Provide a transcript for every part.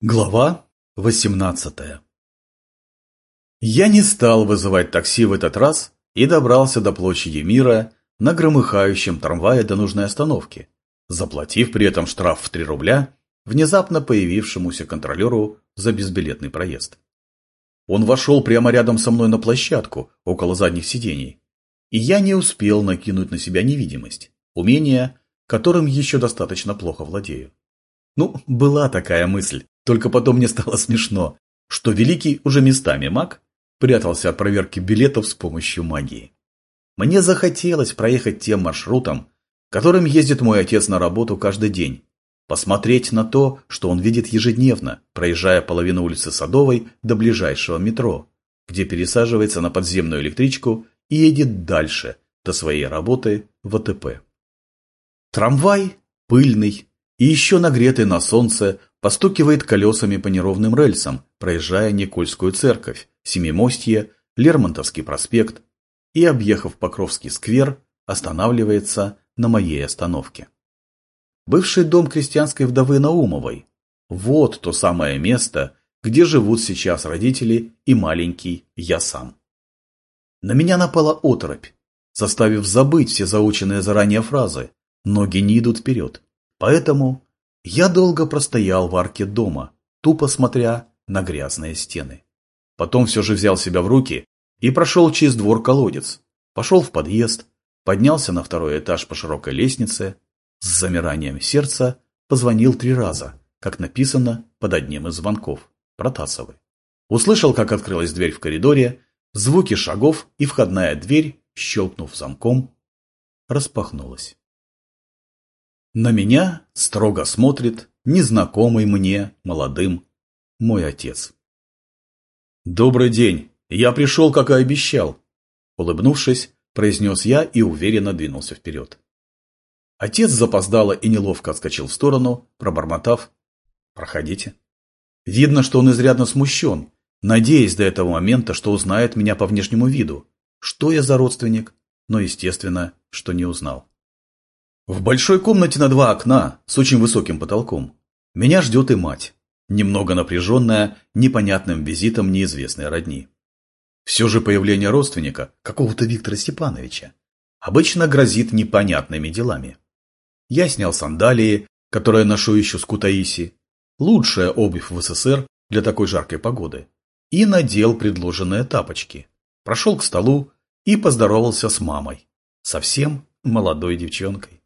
Глава 18 Я не стал вызывать такси в этот раз и добрался до площади Мира на громыхающем трамвае до нужной остановки, заплатив при этом штраф в 3 рубля внезапно появившемуся контролеру за безбилетный проезд. Он вошел прямо рядом со мной на площадку, около задних сидений, и я не успел накинуть на себя невидимость, умение, которым еще достаточно плохо владею. Ну, была такая мысль, только потом мне стало смешно, что великий уже местами маг прятался от проверки билетов с помощью магии. Мне захотелось проехать тем маршрутом, которым ездит мой отец на работу каждый день, посмотреть на то, что он видит ежедневно, проезжая половину улицы Садовой до ближайшего метро, где пересаживается на подземную электричку и едет дальше, до своей работы в АТП. Трамвай, пыльный и еще нагретый на солнце, постукивает колесами по неровным рельсам, проезжая Никольскую церковь, Семимостье, Лермонтовский проспект и, объехав Покровский сквер, останавливается на моей остановке. Бывший дом крестьянской вдовы Наумовой. Вот то самое место, где живут сейчас родители и маленький я сам. На меня напала оторопь, заставив забыть все заученные заранее фразы. Ноги не идут вперед. Поэтому я долго простоял в арке дома, тупо смотря на грязные стены. Потом все же взял себя в руки и прошел через двор-колодец, пошел в подъезд, поднялся на второй этаж по широкой лестнице, с замиранием сердца позвонил три раза, как написано под одним из звонков, Протасовой. Услышал, как открылась дверь в коридоре, звуки шагов и входная дверь, щелкнув замком, распахнулась. На меня строго смотрит незнакомый мне, молодым, мой отец. «Добрый день! Я пришел, как и обещал!» Улыбнувшись, произнес я и уверенно двинулся вперед. Отец запоздало и неловко отскочил в сторону, пробормотав «Проходите». Видно, что он изрядно смущен, надеясь до этого момента, что узнает меня по внешнему виду, что я за родственник, но, естественно, что не узнал. В большой комнате на два окна с очень высоким потолком меня ждет и мать, немного напряженная непонятным визитом неизвестной родни. Все же появление родственника, какого-то Виктора Степановича, обычно грозит непонятными делами. Я снял сандалии, которые ношу еще с Кутаиси, лучшая обувь в СССР для такой жаркой погоды, и надел предложенные тапочки, прошел к столу и поздоровался с мамой, совсем молодой девчонкой.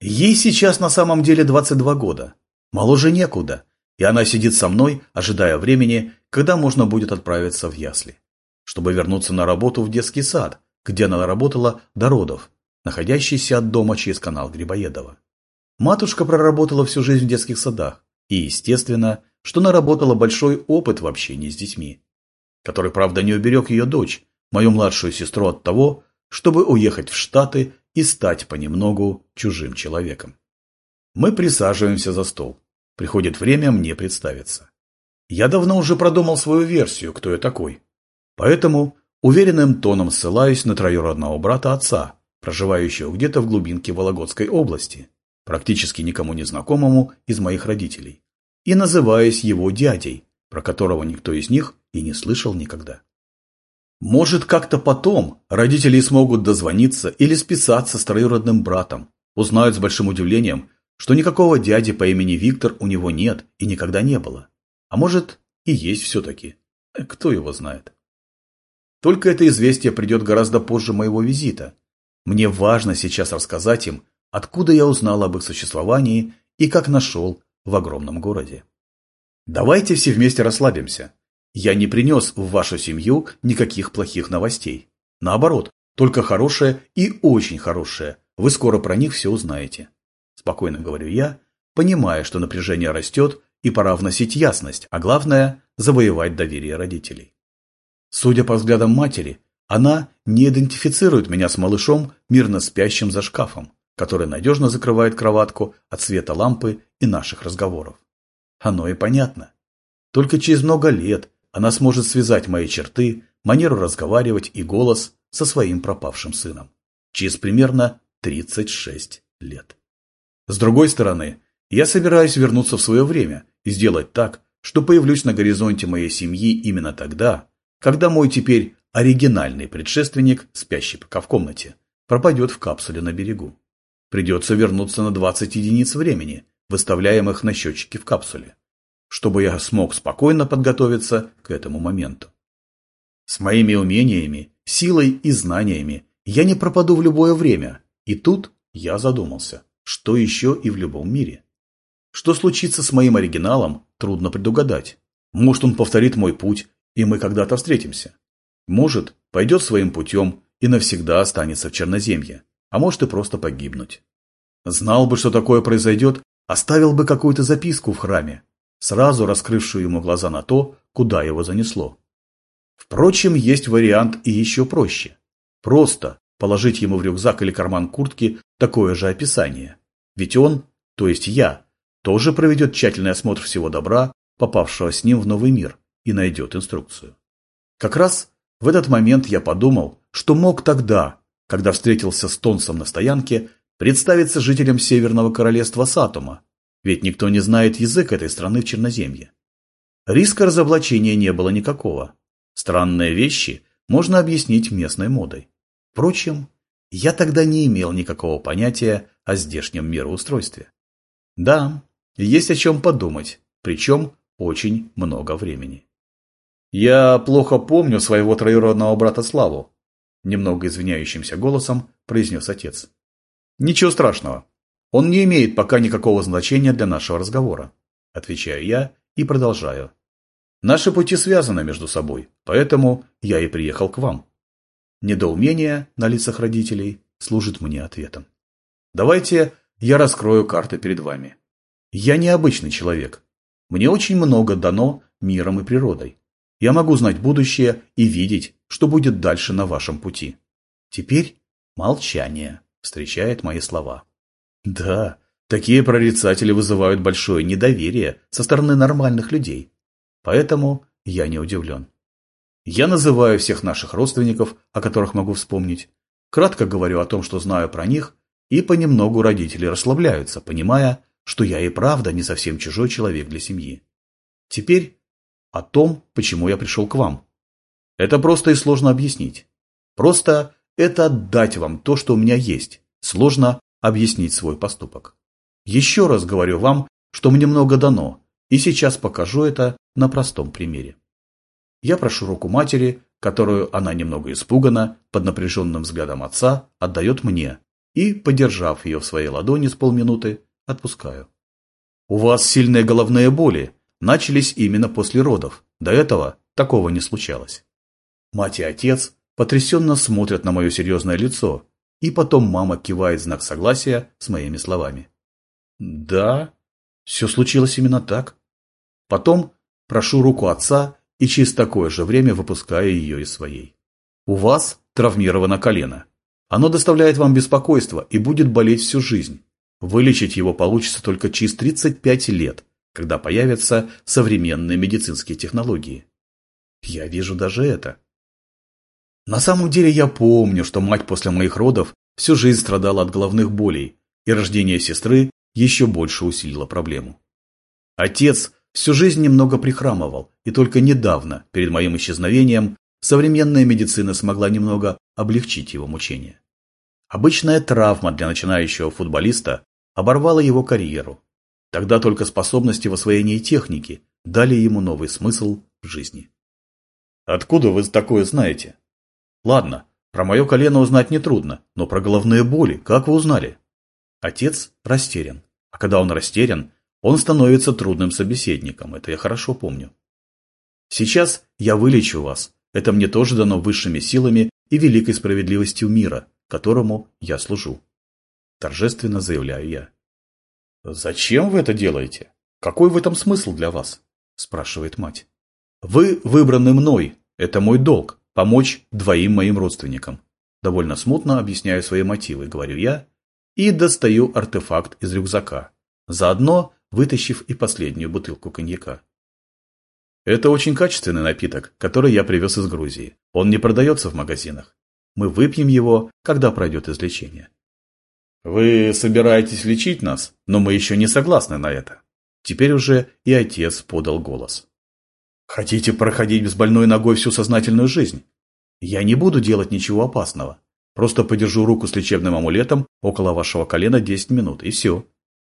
Ей сейчас на самом деле 22 года. Моложе некуда. И она сидит со мной, ожидая времени, когда можно будет отправиться в ясли. Чтобы вернуться на работу в детский сад, где она работала до родов, находящийся от дома через канал Грибоедова. Матушка проработала всю жизнь в детских садах. И, естественно, что наработала большой опыт в общении с детьми. Который, правда, не уберег ее дочь, мою младшую сестру от того, чтобы уехать в Штаты и стать понемногу чужим человеком. Мы присаживаемся за стол. Приходит время мне представиться. Я давно уже продумал свою версию, кто я такой. Поэтому уверенным тоном ссылаюсь на троюродного брата отца, проживающего где-то в глубинке Вологодской области, практически никому не знакомому из моих родителей, и называюсь его дядей, про которого никто из них и не слышал никогда. Может, как-то потом родители смогут дозвониться или списаться с троюродным братом, узнают с большим удивлением, что никакого дяди по имени Виктор у него нет и никогда не было. А может, и есть все-таки. Э, кто его знает. Только это известие придет гораздо позже моего визита. Мне важно сейчас рассказать им, откуда я узнал об их существовании и как нашел в огромном городе. Давайте все вместе расслабимся. Я не принес в вашу семью никаких плохих новостей. Наоборот, только хорошее и очень хорошее. Вы скоро про них все узнаете. Спокойно говорю я, понимая, что напряжение растет и пора вносить ясность, а главное – завоевать доверие родителей. Судя по взглядам матери, она не идентифицирует меня с малышом, мирно спящим за шкафом, который надежно закрывает кроватку от света лампы и наших разговоров. Оно и понятно. Только через много лет, она сможет связать мои черты, манеру разговаривать и голос со своим пропавшим сыном. Через примерно 36 лет. С другой стороны, я собираюсь вернуться в свое время и сделать так, что появлюсь на горизонте моей семьи именно тогда, когда мой теперь оригинальный предшественник, спящий пока в комнате, пропадет в капсуле на берегу. Придется вернуться на 20 единиц времени, выставляемых на счетчике в капсуле, чтобы я смог спокойно подготовиться к этому моменту. С моими умениями, силой и знаниями я не пропаду в любое время, и тут я задумался, что еще и в любом мире. Что случится с моим оригиналом, трудно предугадать. Может, он повторит мой путь, и мы когда-то встретимся. Может, пойдет своим путем и навсегда останется в Черноземье, а может и просто погибнуть. Знал бы, что такое произойдет, оставил бы какую-то записку в храме, сразу раскрывшую ему глаза на то, куда его занесло. Впрочем, есть вариант и еще проще. Просто положить ему в рюкзак или карман куртки такое же описание. Ведь он, то есть я, тоже проведет тщательный осмотр всего добра, попавшего с ним в новый мир, и найдет инструкцию. Как раз в этот момент я подумал, что мог тогда, когда встретился с Тонсом на стоянке, представиться жителям Северного Королевства Сатума, ведь никто не знает язык этой страны в Черноземье. Риска разоблачения не было никакого. Странные вещи можно объяснить местной модой. Впрочем, я тогда не имел никакого понятия о здешнем мироустройстве. Да, есть о чем подумать, причем очень много времени. Я плохо помню своего троюродного брата Славу, немного извиняющимся голосом произнес отец. Ничего страшного. Он не имеет пока никакого значения для нашего разговора, отвечаю я и продолжаю. Наши пути связаны между собой, поэтому я и приехал к вам. Недоумение на лицах родителей служит мне ответом. Давайте я раскрою карты перед вами. Я необычный человек. Мне очень много дано миром и природой. Я могу знать будущее и видеть, что будет дальше на вашем пути. Теперь молчание встречает мои слова. Да, такие прорицатели вызывают большое недоверие со стороны нормальных людей. Поэтому я не удивлен. Я называю всех наших родственников, о которых могу вспомнить, кратко говорю о том, что знаю про них, и понемногу родители расслабляются, понимая, что я и правда не совсем чужой человек для семьи. Теперь о том, почему я пришел к вам. Это просто и сложно объяснить. Просто это отдать вам то, что у меня есть. Сложно объяснить свой поступок. Еще раз говорю вам, что мне много дано, и сейчас покажу это на простом примере. Я прошу руку матери, которую она немного испугана, под напряженным взглядом отца, отдает мне, и, подержав ее в своей ладони с полминуты, отпускаю. У вас сильные головные боли, начались именно после родов, до этого такого не случалось. Мать и отец потрясенно смотрят на мое серьезное лицо, и потом мама кивает знак согласия с моими словами. Да, все случилось именно так. Потом прошу руку отца и через такое же время выпускаю ее из своей. У вас травмировано колено. Оно доставляет вам беспокойство и будет болеть всю жизнь. Вылечить его получится только через 35 лет, когда появятся современные медицинские технологии. Я вижу даже это. На самом деле я помню, что мать после моих родов всю жизнь страдала от головных болей, и рождение сестры еще больше усилило проблему. Отец всю жизнь немного прихрамывал, и только недавно, перед моим исчезновением, современная медицина смогла немного облегчить его мучения. Обычная травма для начинающего футболиста оборвала его карьеру. Тогда только способности в освоении техники дали ему новый смысл в жизни. «Откуда вы такое знаете?» «Ладно, про мое колено узнать нетрудно, но про головные боли как вы узнали?» Отец растерян, а когда он растерян, он становится трудным собеседником, это я хорошо помню. Сейчас я вылечу вас, это мне тоже дано высшими силами и великой справедливостью мира, которому я служу. Торжественно заявляю я. «Зачем вы это делаете? Какой в этом смысл для вас?» – спрашивает мать. «Вы выбраны мной, это мой долг, помочь двоим моим родственникам». Довольно смутно объясняю свои мотивы, говорю я, и достаю артефакт из рюкзака. Заодно вытащив и последнюю бутылку коньяка. Это очень качественный напиток, который я привез из Грузии. Он не продается в магазинах. Мы выпьем его, когда пройдет излечение. Вы собираетесь лечить нас, но мы еще не согласны на это. Теперь уже и отец подал голос. Хотите проходить с больной ногой всю сознательную жизнь? Я не буду делать ничего опасного. Просто подержу руку с лечебным амулетом около вашего колена 10 минут, и все.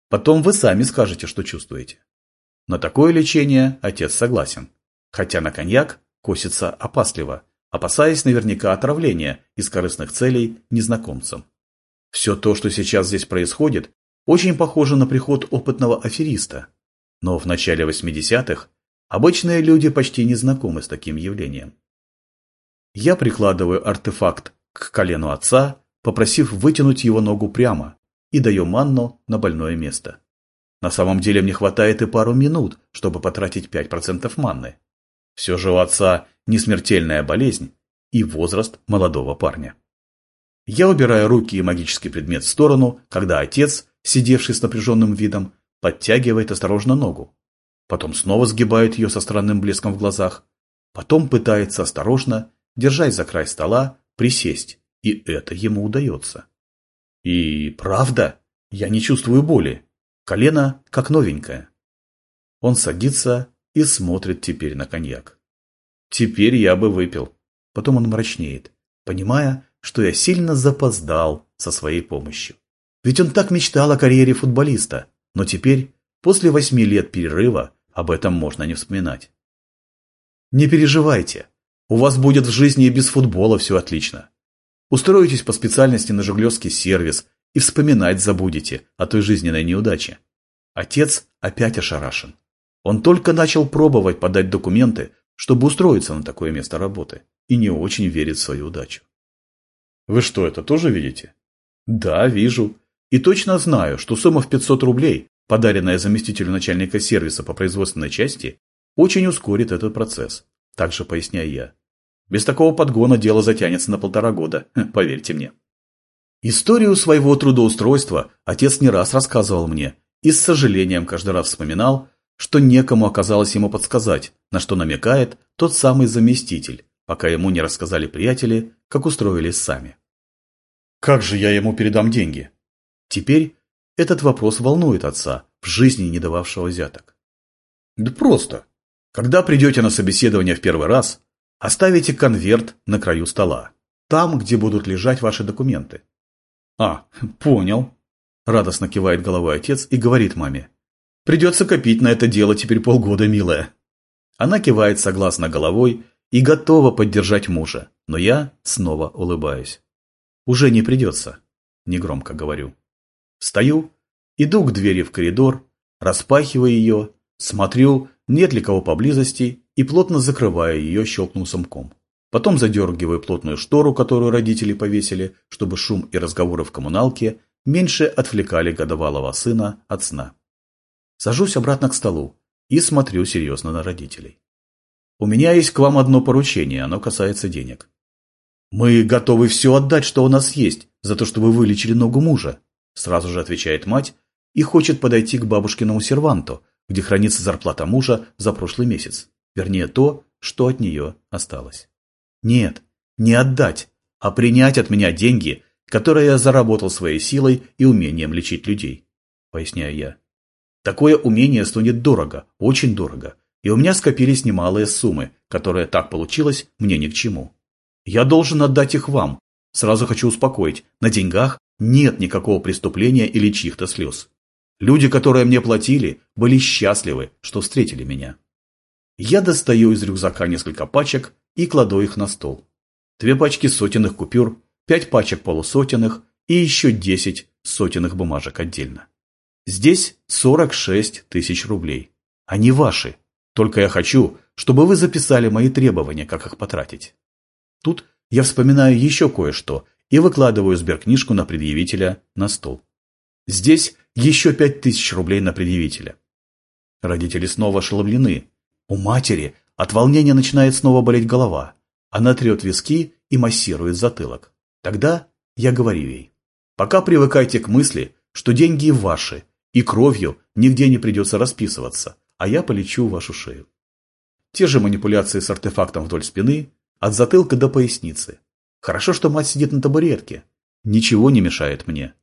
Потом вы сами скажете, что чувствуете. На такое лечение отец согласен. Хотя на коньяк косится опасливо, опасаясь наверняка отравления из корыстных целей незнакомцам. Все то, что сейчас здесь происходит, очень похоже на приход опытного афериста. Но в начале 80-х обычные люди почти не знакомы с таким явлением. Я прикладываю артефакт к колену отца, попросив вытянуть его ногу прямо, и даю манну на больное место. На самом деле мне хватает и пару минут, чтобы потратить 5% манны. Все же у отца не смертельная болезнь и возраст молодого парня. Я убираю руки и магический предмет в сторону, когда отец, сидевший с напряженным видом, подтягивает осторожно ногу. Потом снова сгибает ее со странным блеском в глазах. Потом пытается осторожно, держась за край стола, присесть. И это ему удается. И правда, я не чувствую боли. Колено как новенькое. Он садится и смотрит теперь на коньяк. Теперь я бы выпил. Потом он мрачнеет, понимая, что я сильно запоздал со своей помощью. Ведь он так мечтал о карьере футболиста, но теперь, после восьми лет перерыва, об этом можно не вспоминать. Не переживайте, у вас будет в жизни и без футбола все отлично. Устроитесь по специальности на жиглевский сервис и вспоминать забудете о той жизненной неудаче. Отец опять ошарашен. Он только начал пробовать подать документы, чтобы устроиться на такое место работы, и не очень верит в свою удачу. Вы что, это тоже видите? Да, вижу. И точно знаю, что сумма в 500 рублей, подаренная заместителю начальника сервиса по производственной части, очень ускорит этот процесс. Также поясняю я. Без такого подгона дело затянется на полтора года, поверьте мне. Историю своего трудоустройства отец не раз рассказывал мне и с сожалением каждый раз вспоминал, что некому оказалось ему подсказать, на что намекает тот самый заместитель, пока ему не рассказали приятели, как устроились сами. Как же я ему передам деньги? Теперь этот вопрос волнует отца, в жизни не дававшего взяток. Да просто. Когда придете на собеседование в первый раз, оставите конверт на краю стола, там, где будут лежать ваши документы. А, понял. Радостно кивает головой отец и говорит маме. Придется копить на это дело теперь полгода, милая. Она кивает согласно головой и готова поддержать мужа, но я снова улыбаюсь. Уже не придется, негромко говорю. Встаю, иду к двери в коридор, распахиваю ее, смотрю, нет ли кого поблизости и плотно закрываю ее, щелкнув замком. Потом задергиваю плотную штору, которую родители повесили, чтобы шум и разговоры в коммуналке меньше отвлекали годовалого сына от сна. Сажусь обратно к столу и смотрю серьезно на родителей. У меня есть к вам одно поручение, оно касается денег. Мы готовы все отдать, что у нас есть, за то, что вы вылечили ногу мужа, сразу же отвечает мать и хочет подойти к бабушкиному серванту, где хранится зарплата мужа за прошлый месяц. Вернее, то, что от нее осталось. Нет, не отдать, а принять от меня деньги, которые я заработал своей силой и умением лечить людей, поясняю я. Такое умение стоит дорого, очень дорого, и у меня скопились немалые суммы, которые так получилось мне ни к чему. Я должен отдать их вам. Сразу хочу успокоить, на деньгах нет никакого преступления или чьих-то слез. Люди, которые мне платили, были счастливы, что встретили меня. Я достаю из рюкзака несколько пачек и кладу их на стол. Две пачки сотенных купюр, пять пачек полусотенных и еще десять сотенных бумажек отдельно. Здесь 46 тысяч рублей. Они ваши. Только я хочу, чтобы вы записали мои требования, как их потратить. Тут я вспоминаю еще кое-что и выкладываю сберкнижку на предъявителя на стол. Здесь еще пять тысяч рублей на предъявителя. Родители снова ошеломлены. У матери от волнения начинает снова болеть голова. Она трет виски и массирует затылок. Тогда я говорю ей, пока привыкайте к мысли, что деньги ваши, и кровью нигде не придется расписываться, а я полечу вашу шею. Те же манипуляции с артефактом вдоль спины, от затылка до поясницы. Хорошо, что мать сидит на табуретке. Ничего не мешает мне.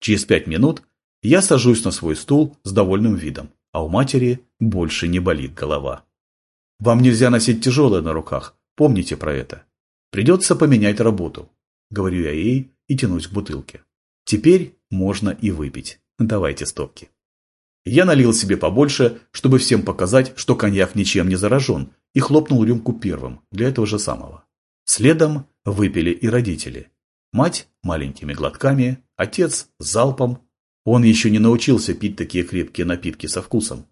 Через пять минут я сажусь на свой стул с довольным видом, а у матери больше не болит голова. Вам нельзя носить тяжелое на руках, помните про это. Придется поменять работу, говорю я ей и тянусь к бутылке. Теперь можно и выпить. Давайте стопки. Я налил себе побольше, чтобы всем показать, что коньяк ничем не заражен, и хлопнул рюмку первым, для этого же самого. Следом выпили и родители. Мать маленькими глотками, отец залпом. Он еще не научился пить такие крепкие напитки со вкусом.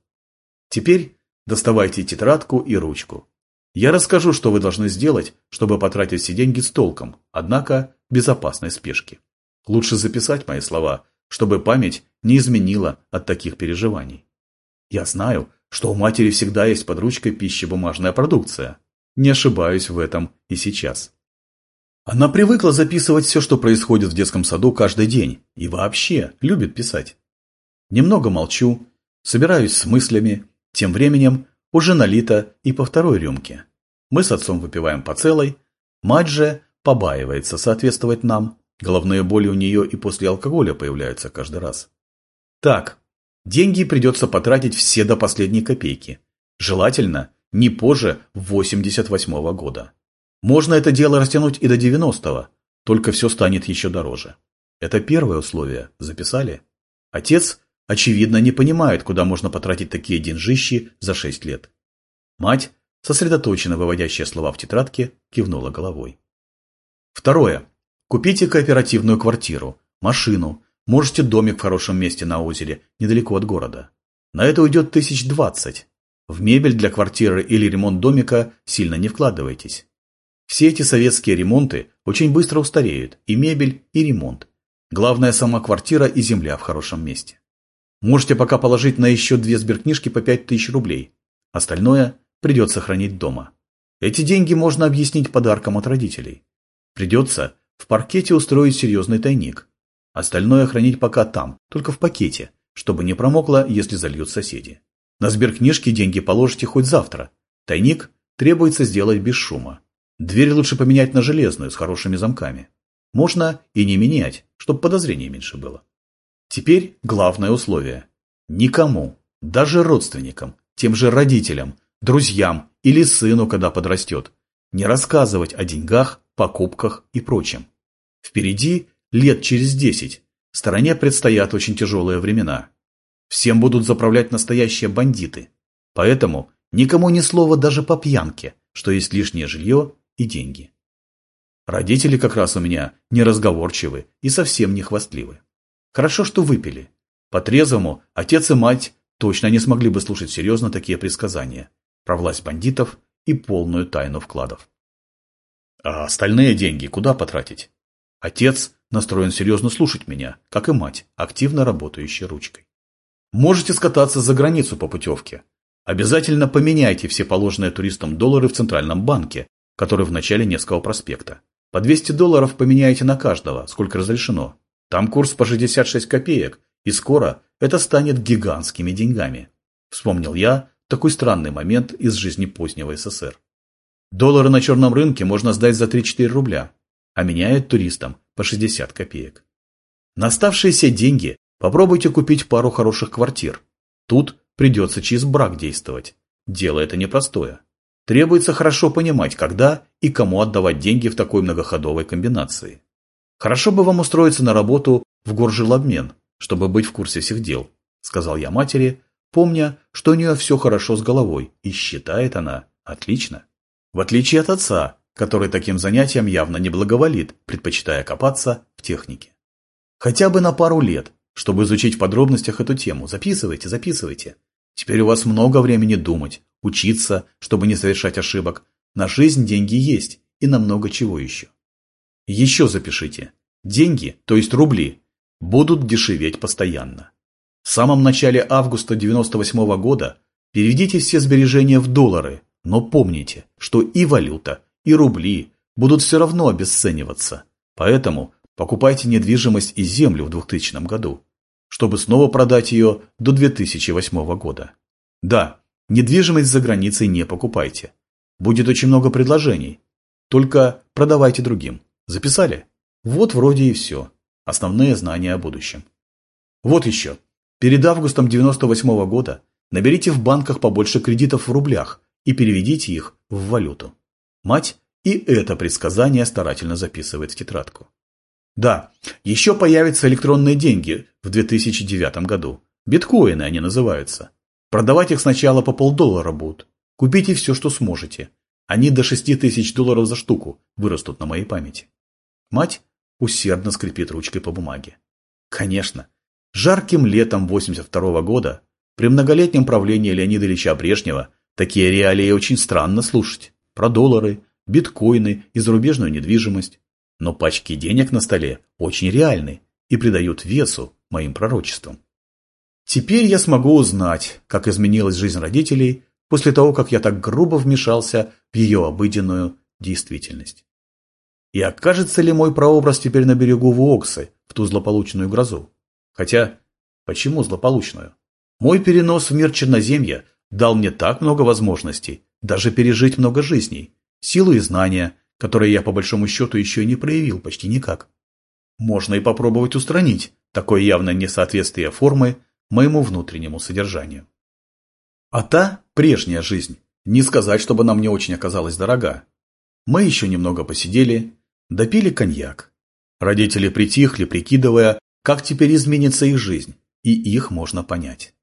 Теперь доставайте тетрадку и ручку. Я расскажу, что вы должны сделать, чтобы потратить все деньги с толком, однако безопасной спешки. Лучше записать мои слова, чтобы память не изменила от таких переживаний. Я знаю, что у матери всегда есть под ручкой пищебумажная продукция. Не ошибаюсь в этом и сейчас. Она привыкла записывать все, что происходит в детском саду каждый день, и вообще любит писать. Немного молчу, собираюсь с мыслями, тем временем уже налито и по второй рюмке. Мы с отцом выпиваем по целой, мать же побаивается соответствовать нам, головные боли у нее и после алкоголя появляются каждый раз. Так, деньги придется потратить все до последней копейки. Желательно не позже 88 -го года. Можно это дело растянуть и до 90-го, только все станет еще дороже. Это первое условие. Записали? Отец, очевидно, не понимает, куда можно потратить такие деньжищи за 6 лет. Мать, сосредоточенно выводящая слова в тетрадке, кивнула головой. Второе. Купите кооперативную квартиру, машину, Можете домик в хорошем месте на озере, недалеко от города. На это уйдет тысяч двадцать. В мебель для квартиры или ремонт домика сильно не вкладывайтесь. Все эти советские ремонты очень быстро устареют, и мебель, и ремонт. Главное сама квартира и земля в хорошем месте. Можете пока положить на еще две сберкнижки по пять тысяч рублей. Остальное придется хранить дома. Эти деньги можно объяснить подарком от родителей. Придется в паркете устроить серьезный тайник. Остальное хранить пока там, только в пакете, чтобы не промокло, если зальют соседи. На сберкнижки деньги положите хоть завтра. Тайник требуется сделать без шума. Дверь лучше поменять на железную, с хорошими замками. Можно и не менять, чтобы подозрений меньше было. Теперь главное условие. Никому, даже родственникам, тем же родителям, друзьям или сыну, когда подрастет, не рассказывать о деньгах, покупках и прочем. Впереди лет через десять, стороне предстоят очень тяжелые времена. Всем будут заправлять настоящие бандиты. Поэтому никому ни слова даже по пьянке, что есть лишнее жилье и деньги. Родители как раз у меня неразговорчивы и совсем не хвастливы. Хорошо, что выпили. По-трезвому отец и мать точно не смогли бы слушать серьезно такие предсказания про власть бандитов и полную тайну вкладов. А остальные деньги куда потратить? Отец настроен серьезно слушать меня, как и мать, активно работающая ручкой. Можете скататься за границу по путевке. Обязательно поменяйте все положенные туристам доллары в Центральном банке, который в начале Невского проспекта. По 200 долларов поменяйте на каждого, сколько разрешено. Там курс по 66 копеек, и скоро это станет гигантскими деньгами. Вспомнил я такой странный момент из жизни позднего СССР. Доллары на черном рынке можно сдать за 3-4 рубля, а меняют туристам по 60 копеек. На оставшиеся деньги попробуйте купить пару хороших квартир. Тут придется через брак действовать. Дело это непростое. Требуется хорошо понимать, когда и кому отдавать деньги в такой многоходовой комбинации. Хорошо бы вам устроиться на работу в горжилобмен, чтобы быть в курсе всех дел, сказал я матери, помня, что у нее все хорошо с головой, и считает она отлично. В отличие от отца, который таким занятиям явно не благоволит, предпочитая копаться в технике. Хотя бы на пару лет, чтобы изучить в подробностях эту тему. Записывайте, записывайте. Теперь у вас много времени думать, учиться, чтобы не совершать ошибок. На жизнь деньги есть и на много чего еще. Еще запишите. Деньги, то есть рубли, будут дешеветь постоянно. В самом начале августа 98 -го года переведите все сбережения в доллары, но помните, что и валюта, и рубли будут все равно обесцениваться. Поэтому покупайте недвижимость и землю в 2000 году, чтобы снова продать ее до 2008 года. Да, недвижимость за границей не покупайте. Будет очень много предложений. Только продавайте другим. Записали? Вот вроде и все. Основные знания о будущем. Вот еще. Перед августом 98 года Наберите в банках побольше кредитов в рублях и переведите их в валюту. Мать и это предсказание старательно записывает в тетрадку. Да, еще появятся электронные деньги в 2009 году. Биткоины они называются. Продавать их сначала по полдоллара будут. Купите все, что сможете. Они до 6 тысяч долларов за штуку вырастут на моей памяти. Мать усердно скрипит ручкой по бумаге. Конечно, жарким летом 82 -го года при многолетнем правлении Леонида Ильича Брежнева такие реалии очень странно слушать. Про доллары, биткоины и зарубежную недвижимость. Но пачки денег на столе очень реальны и придают весу моим пророчествам. Теперь я смогу узнать, как изменилась жизнь родителей после того, как я так грубо вмешался в ее обыденную действительность. И окажется ли мой прообраз теперь на берегу Вуоксы в ту злополучную грозу? Хотя, почему злополучную? Мой перенос в мир Черноземья дал мне так много возможностей, даже пережить много жизней, силу и знания, которые я по большому счету еще и не проявил почти никак. Можно и попробовать устранить такое явное несоответствие формы моему внутреннему содержанию. А та, прежняя жизнь, не сказать, чтобы она мне очень оказалась дорога. Мы еще немного посидели, допили коньяк. Родители притихли, прикидывая, как теперь изменится их жизнь, и их можно понять.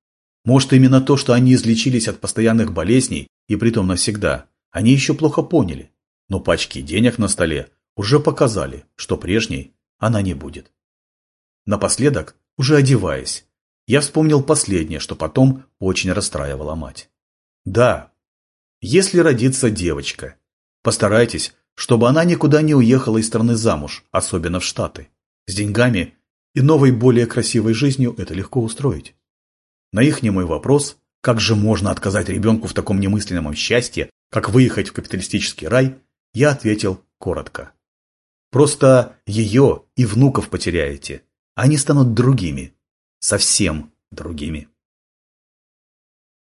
Может, именно то, что они излечились от постоянных болезней, и притом навсегда, они еще плохо поняли. Но пачки денег на столе уже показали, что прежней она не будет. Напоследок, уже одеваясь, я вспомнил последнее, что потом очень расстраивала мать. Да, если родится девочка, постарайтесь, чтобы она никуда не уехала из страны замуж, особенно в Штаты. С деньгами и новой, более красивой жизнью это легко устроить. На их немой вопрос, как же можно отказать ребенку в таком немыслимом счастье, как выехать в капиталистический рай, я ответил коротко. Просто ее и внуков потеряете. Они станут другими. Совсем другими.